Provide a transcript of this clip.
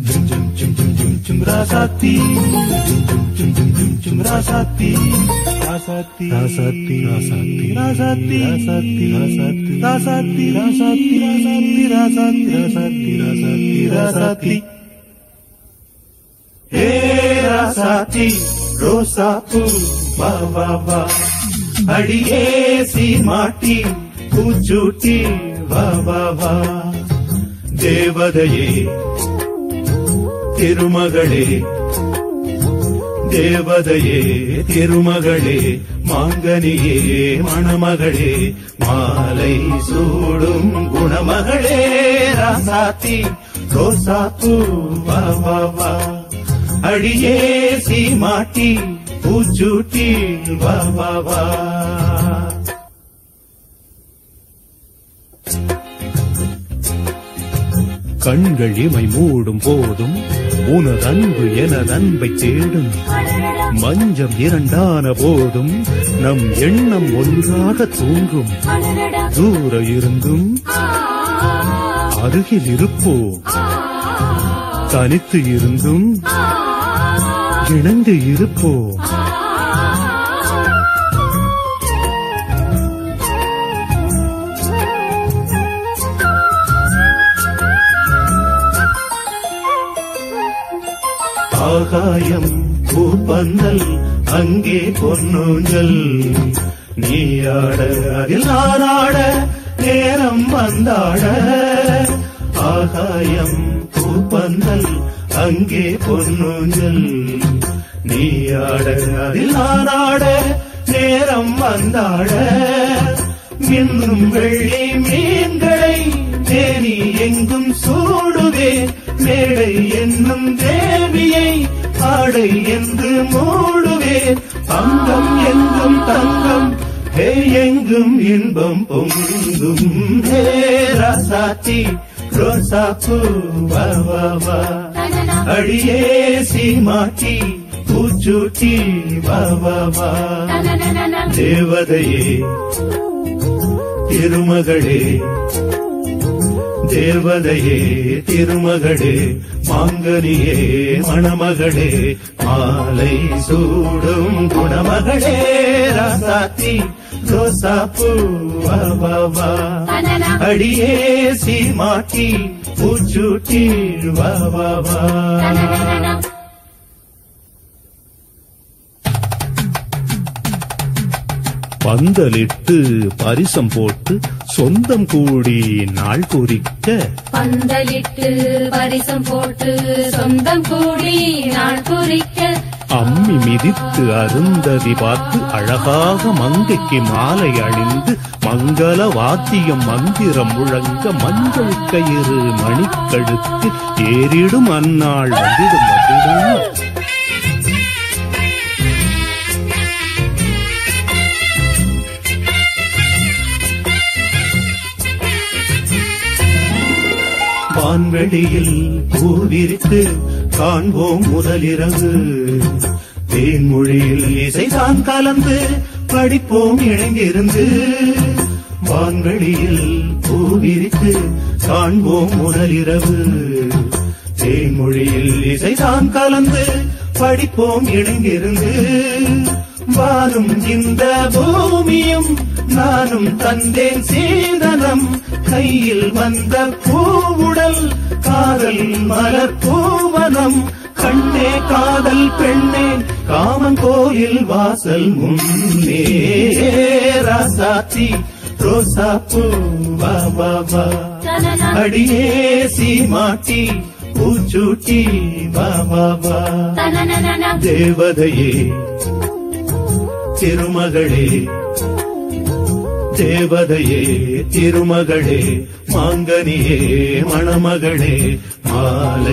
Jum jum jum jum jum jum rasati Jum jum jum jum jum jum rasati Rasati rasati rasati rasati rasati rasati rasati rasati rasati rasati rasati rasati Hey rasati rosatu ba ba ba அடியே சீமாட்டி பூச்சூட்டி வா வா வா. தேவதையே திருமகளே. தேவதையே திருமகளே. மாங்கனியே மணமகளே. மாலை சூடும் குணமகளே ராசாத்தி ரோசாப்பூ வா வா வா. அடியே சீமாட்டி பூச்சூட்டி வா வா வா. கண்கள் இமை மூடும் போதும் உனதன்பு எனதன்பை தேடும். மஞ்சம் இரண்டான போதும் நம் எண்ணம் ஒன்றாக தூங்கும். தூர இருந்தும் அருகில் இருப்போம். தனித்து இருந்தும் இணைந்து இருப்போம். ஆகாயம் பூப்பந்தல் அங்கே பொன்னூஞ்சல். நீயாட அதில் நானாட நேரம் வந்தாட. ஆகாயம் பூப்பந்தல் அங்கே பொன்னூஞ்சல். நீயாட அதில் நானாட நேரம் வந்தாட. மின்னும் வெள்ளி மீன்களை தேனி எங்கும் சூடுவே மேடை என்னும் தேவியை ஆடை என்று மூடுவேன். அங்கம் எங்கும் தங்கம் ஹே எங்கும் இன்பம் பொங்கும். ஹே ராசாத்தி ரோசாப்பூ வா வா அடியே சீமாட்டி பூச்சூட்டி வா வா. தேவதையே திருமகளே தேவதையே திருமகளே மாங்கனியே மணமகளே மாலை சூடும் குணமகளே ராசாத்தி ரோசாப்பூ வா வா வா. அடியே சீமாட்டி பூச்சூட்டி வா பந்தலிட்டு பரிசம் போட்டு சொந்தம் கூடி நாள் குறிக்க. பந்தலிட்டு பரிசம் போட்டு சொந்தம் கூடி நாள் குறிக்க. அம்மி மிதித்து அருந்ததி பார்த்து அழகாக மங்கைக்கு மாலை அணிந்து மங்கள வாத்தியம் மந்திரம் முழங்க மஞ்சள் கயிறு மணிக்கழுத்து ஏறிடும் அந்நாள் வந்திடும் வந்திடும் வான்வெளியில் பூவிரித்து காண்போம் முதலிரவு தேன்மொழியில் இசைதான் கலந்து படிப்போம் இணைந்திருந்து. வான்வெளியில் பூவிரித்து காண்போம் முதலிரவு. தேன்மொழியில் இசைதான் கலந்து படிப்போம் இணைந்திருந்து. வாரும் இந்த பூமியும் நானும் தந்தேன் சீதன கையில் வந்த பூவுடல் காதல் மலர் பூவனம் கண்ணே காதல் பெண்ணே காமன் கோயில் வாசல் முன்னே. ராசாத்தி ரோசா பூ வா வா வா. அடியே சீமாட்டி பூச்சூட்டி வா வா வா. தேவதையே திருமகளே தேவதையே திருமகளே மாங்கனியே மணமகளே மாலை.